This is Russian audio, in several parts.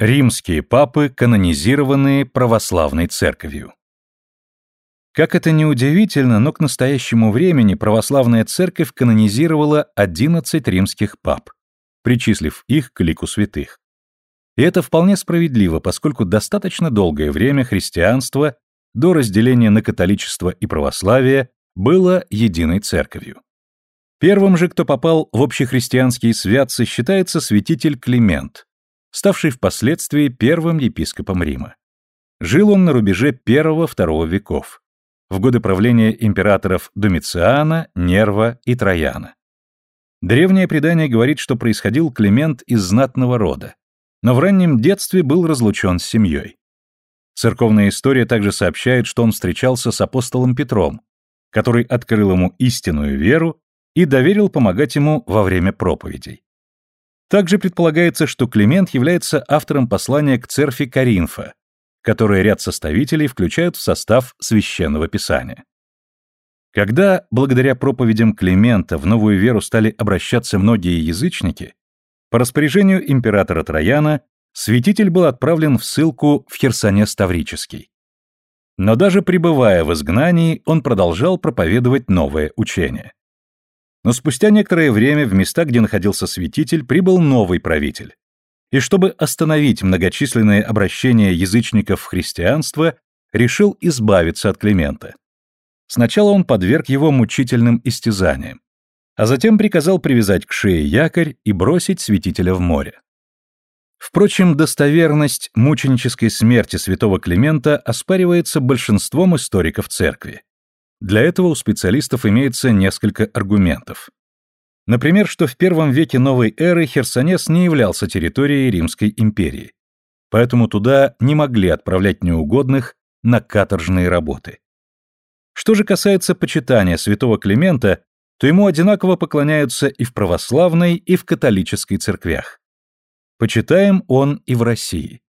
Римские папы, канонизированные православной церковью. Как это ни удивительно, но к настоящему времени православная церковь канонизировала 11 римских пап, причислив их к лику святых. И это вполне справедливо, поскольку достаточно долгое время христианство, до разделения на католичество и православие, было единой церковью. Первым же, кто попал в общехристианские святцы, считается святитель Климент, ставший впоследствии первым епископом Рима. Жил он на рубеже I-II веков, в годы правления императоров Домициана, Нерва и Трояна. Древнее предание говорит, что происходил Климент из знатного рода, но в раннем детстве был разлучен с семьей. Церковная история также сообщает, что он встречался с апостолом Петром, который открыл ему истинную веру и доверил помогать ему во время проповедей. Также предполагается, что Климент является автором послания к церкви Каринфа, которое ряд составителей включают в состав священного писания. Когда, благодаря проповедям Климента, в новую веру стали обращаться многие язычники, по распоряжению императора Трояна святитель был отправлен в ссылку в Херсонес Таврический. Но даже пребывая в изгнании, он продолжал проповедовать новое учение. Но спустя некоторое время в места, где находился святитель, прибыл новый правитель. И чтобы остановить многочисленные обращения язычников в христианство, решил избавиться от Климента. Сначала он подверг его мучительным истязаниям, а затем приказал привязать к шее якорь и бросить святителя в море. Впрочем, достоверность мученической смерти святого Климента оспаривается большинством историков церкви. Для этого у специалистов имеется несколько аргументов. Например, что в первом веке новой эры Херсонес не являлся территорией Римской империи, поэтому туда не могли отправлять неугодных на каторжные работы. Что же касается почитания святого Климента, то ему одинаково поклоняются и в православной, и в католической церквях. Почитаем он и в России.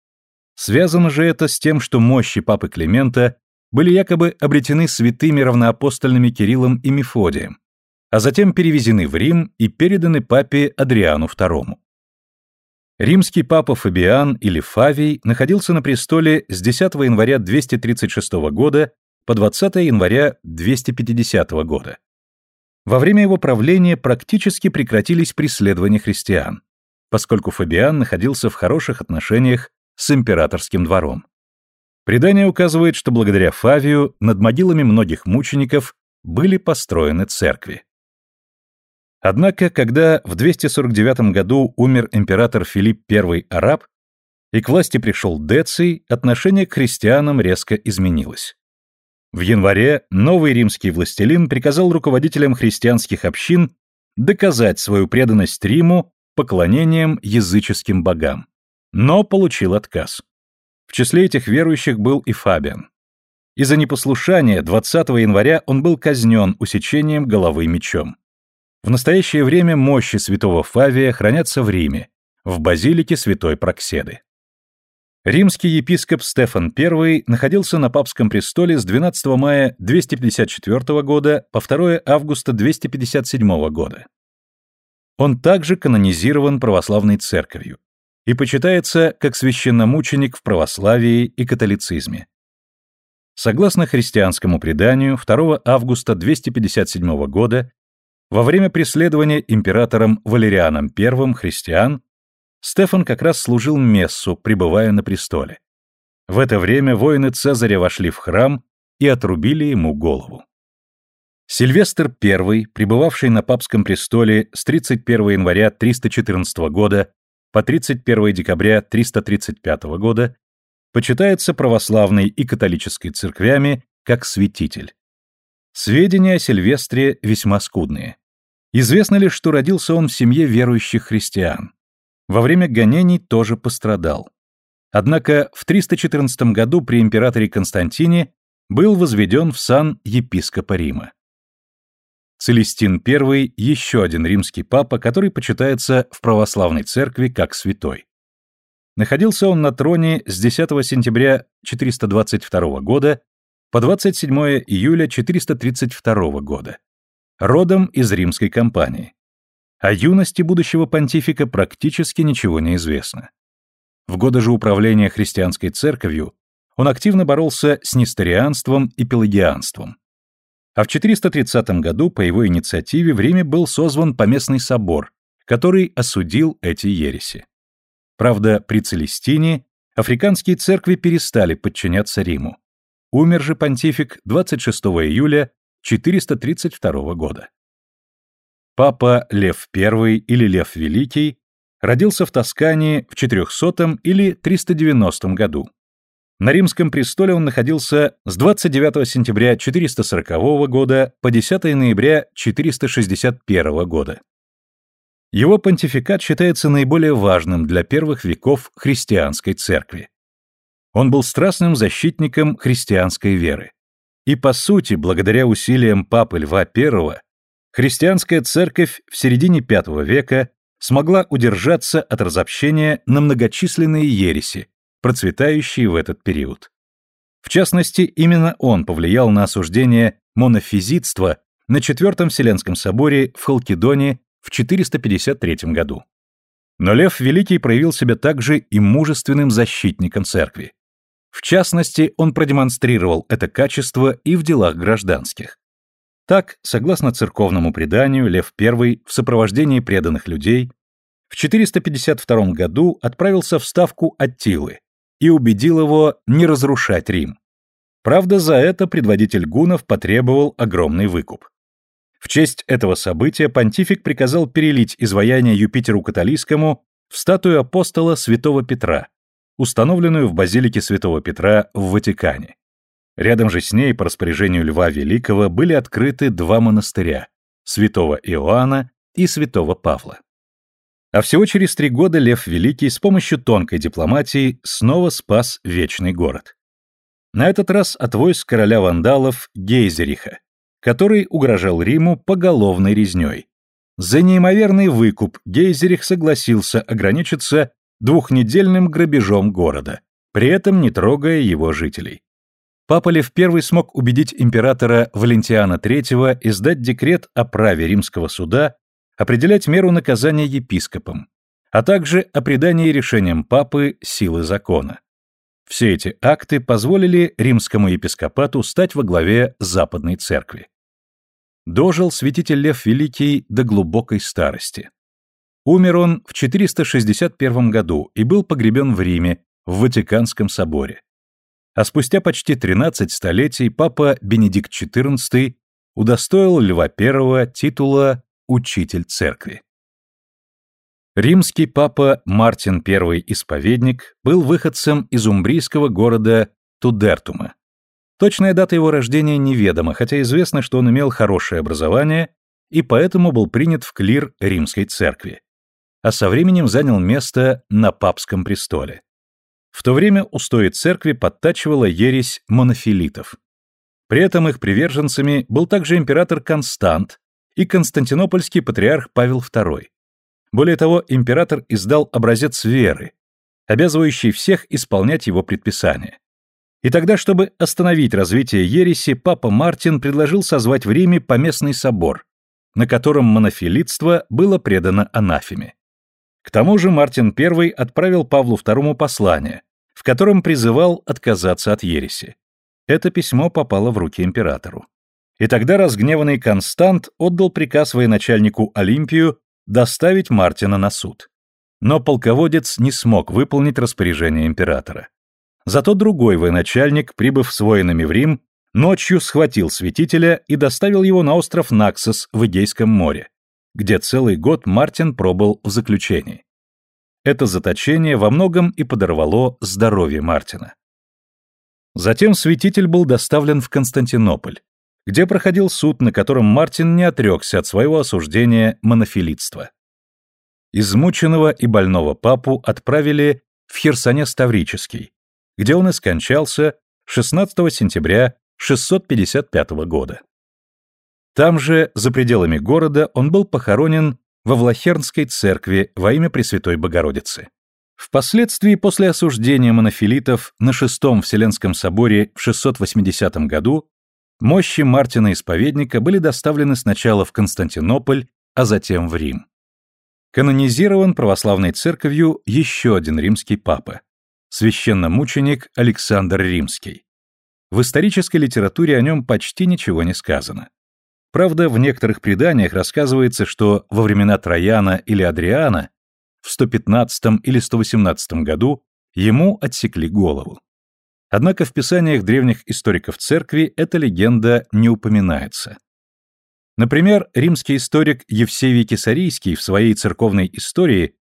Связано же это с тем, что мощи папы Климента были якобы обретены святыми равноапостольными Кириллом и Мефодием, а затем перевезены в Рим и переданы папе Адриану II. Римский папа Фабиан или Фавий находился на престоле с 10 января 236 года по 20 января 250 года. Во время его правления практически прекратились преследования христиан, поскольку Фабиан находился в хороших отношениях с императорским двором. Предание указывает, что благодаря Фавию над могилами многих мучеников были построены церкви. Однако, когда в 249 году умер император Филипп I Араб, и к власти пришел Деций, отношение к христианам резко изменилось. В январе новый римский властелин приказал руководителям христианских общин доказать свою преданность Риму поклонением языческим богам, но получил отказ. В числе этих верующих был и Фабиан. Из-за непослушания 20 января он был казнен усечением головы мечом. В настоящее время мощи святого Фавия хранятся в Риме, в базилике святой Прокседы. Римский епископ Стефан I находился на папском престоле с 12 мая 254 года по 2 августа 257 года. Он также канонизирован православной церковью, и почитается как священномученик в православии и католицизме. Согласно христианскому преданию, 2 августа 257 года, во время преследования императором Валерианом I христиан, Стефан как раз служил мессу, пребывая на престоле. В это время воины Цезаря вошли в храм и отрубили ему голову. Сильвестр I, пребывавший на папском престоле с 31 января 314 года по 31 декабря 335 года почитается православной и католической церквями как святитель. Сведения о Сильвестре весьма скудные. Известно лишь, что родился он в семье верующих христиан. Во время гонений тоже пострадал. Однако в 314 году при императоре Константине был возведен в сан епископа Рима. Целестин I – еще один римский папа, который почитается в православной церкви как святой. Находился он на троне с 10 сентября 422 года по 27 июля 432 года. Родом из римской кампании. О юности будущего понтифика практически ничего не известно. В годы же управления христианской церковью он активно боролся с несторианством и пелагианством. А в 430 году по его инициативе в Риме был созван поместный собор, который осудил эти ереси. Правда, при Целестине африканские церкви перестали подчиняться Риму. Умер же понтифик 26 июля 432 года. Папа Лев I или Лев Великий родился в Тоскане в 400 или 390 году. На римском престоле он находился с 29 сентября 440 года по 10 ноября 461 года. Его понтификат считается наиболее важным для первых веков христианской церкви. Он был страстным защитником христианской веры. И по сути, благодаря усилиям папы Льва I, христианская церковь в середине V века смогла удержаться от разобщения на многочисленные ереси, процветающие в этот период. В частности, именно он повлиял на осуждение монофизитства на Четвертом Вселенском соборе в Халкидоне в 453 году. Но Лев Великий проявил себя также и мужественным защитником церкви. В частности, он продемонстрировал это качество и в делах гражданских. Так, согласно церковному преданию, Лев I в сопровождении преданных людей в 452 году отправился в ставку Аттилы и убедил его не разрушать Рим. Правда, за это предводитель гунов потребовал огромный выкуп. В честь этого события понтифик приказал перелить изваяние Юпитеру Католийскому в статую апостола святого Петра, установленную в базилике святого Петра в Ватикане. Рядом же с ней по распоряжению Льва Великого были открыты два монастыря – святого Иоанна и святого Павла. А всего через три года Лев Великий с помощью тонкой дипломатии снова спас Вечный город. На этот раз от войск короля вандалов Гейзериха, который угрожал Риму поголовной резней. За неимоверный выкуп Гейзерих согласился ограничиться двухнедельным грабежом города, при этом не трогая его жителей. Папа Лев I смог убедить императора Валентиана III издать декрет о праве римского суда определять меру наказания епископам, а также о придании решениям папы силы закона. Все эти акты позволили римскому епископату стать во главе Западной Церкви. Дожил святитель Лев Великий до глубокой старости. Умер он в 461 году и был погребен в Риме, в Ватиканском соборе а спустя почти 13 столетий папа Бенедикт XIV удостоил Льва I титула «Учитель церкви». Римский папа Мартин I Исповедник был выходцем из умбрийского города Тудертума. Точная дата его рождения неведома, хотя известно, что он имел хорошее образование и поэтому был принят в клир римской церкви, а со временем занял место на папском престоле. В то время устои церкви подтачивала ересь монофилитов. При этом их приверженцами был также император Констант и константинопольский патриарх Павел II. Более того, император издал образец веры, обязывающий всех исполнять его предписания. И тогда, чтобы остановить развитие ереси, папа Мартин предложил созвать в Риме поместный собор, на котором монофилитство было предано анафеме. К тому же Мартин I отправил Павлу II послание, в котором призывал отказаться от ереси. Это письмо попало в руки императору. И тогда разгневанный Констант отдал приказ военачальнику Олимпию доставить Мартина на суд. Но полководец не смог выполнить распоряжение императора. Зато другой военачальник, прибыв с воинами в Рим, ночью схватил святителя и доставил его на остров Наксос в Эгейском море где целый год Мартин пробыл в заключении. Это заточение во многом и подорвало здоровье Мартина. Затем святитель был доставлен в Константинополь, где проходил суд, на котором Мартин не отрекся от своего осуждения монофилитства. Измученного и больного папу отправили в Херсонес Таврический, где он и скончался 16 сентября 655 года. Там же, за пределами города, он был похоронен во Влахернской церкви во имя Пресвятой Богородицы. Впоследствии, после осуждения монофилитов на Шестом Вселенском соборе в 680 году, мощи Мартина Исповедника были доставлены сначала в Константинополь, а затем в Рим. Канонизирован православной церковью еще один римский папа, священномученик Александр Римский. В исторической литературе о нем почти ничего не сказано. Правда, в некоторых преданиях рассказывается, что во времена Трояна или Адриана в 115 или 118 году ему отсекли голову. Однако в писаниях древних историков церкви эта легенда не упоминается. Например, римский историк Евсевий Кесарийский в своей церковной истории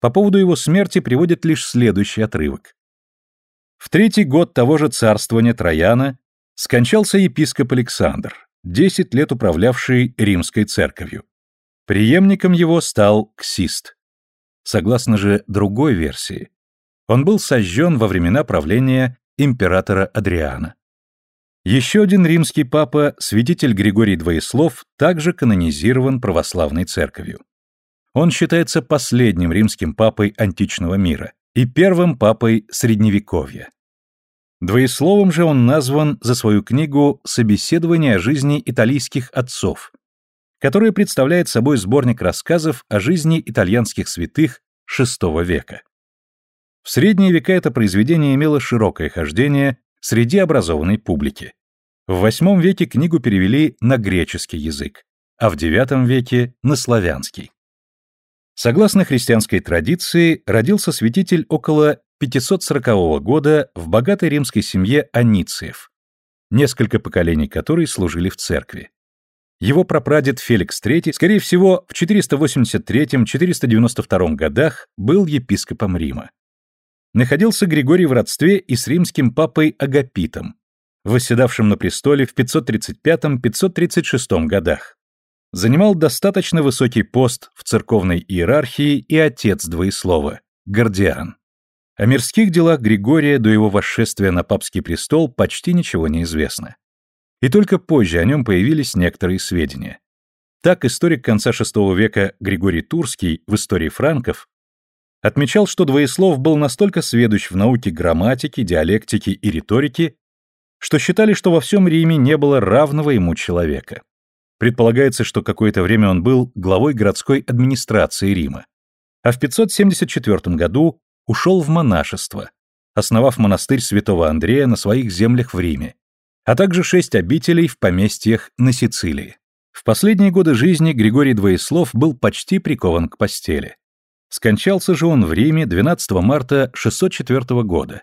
по поводу его смерти приводит лишь следующий отрывок. В третий год того же царствования Трояна скончался епископ Александр, десять лет управлявший римской церковью. Преемником его стал Ксист. Согласно же другой версии, он был сожжен во времена правления императора Адриана. Еще один римский папа, святитель Григорий Двоеслов, также канонизирован православной церковью. Он считается последним римским папой античного мира и первым папой Средневековья. Двоесловом же он назван за свою книгу «Собеседование о жизни итальянских отцов», которая представляет собой сборник рассказов о жизни итальянских святых VI века. В средние века это произведение имело широкое хождение среди образованной публики. В VIII веке книгу перевели на греческий язык, а в IX веке — на славянский. Согласно христианской традиции, родился святитель около 540 года в богатой римской семье Анициев, несколько поколений которой служили в церкви. Его прапрадед Феликс III, скорее всего, в 483-492 годах был епископом Рима находился Григорий в родстве и с римским папой Агапитом, восседавшим на престоле в 535-536 годах. Занимал достаточно высокий пост в церковной иерархии и отец двоеслова, Гордиан. О мирских делах Григория до его восшествия на папский престол почти ничего не известно. И только позже о нем появились некоторые сведения. Так историк конца VI века Григорий Турский в истории франков отмечал, что Двоеслов был настолько сведущ в науке грамматики, диалектики и риторики, что считали, что во всем Риме не было равного ему человека. Предполагается, что какое-то время он был главой городской администрации Рима, а в 574 году ушел в монашество, основав монастырь святого Андрея на своих землях в Риме, а также шесть обителей в поместьях на Сицилии. В последние годы жизни Григорий Двоеслов был почти прикован к постели. Скончался же он в Риме 12 марта 604 года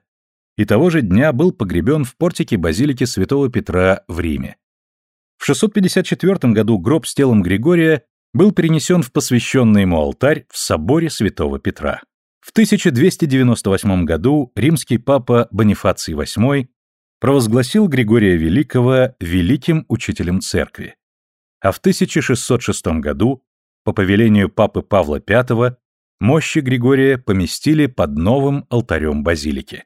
и того же дня был погребен в портике базилики святого Петра в Риме. В 654 году гроб с телом Григория был перенесен в посвященный ему алтарь в соборе святого Петра. В 1298 году римский папа Бонифаций VIII провозгласил Григория Великого великим учителем церкви. А в 1606 году, по повелению папы Павла V, Мощи Григория поместили под новым алтарем базилики.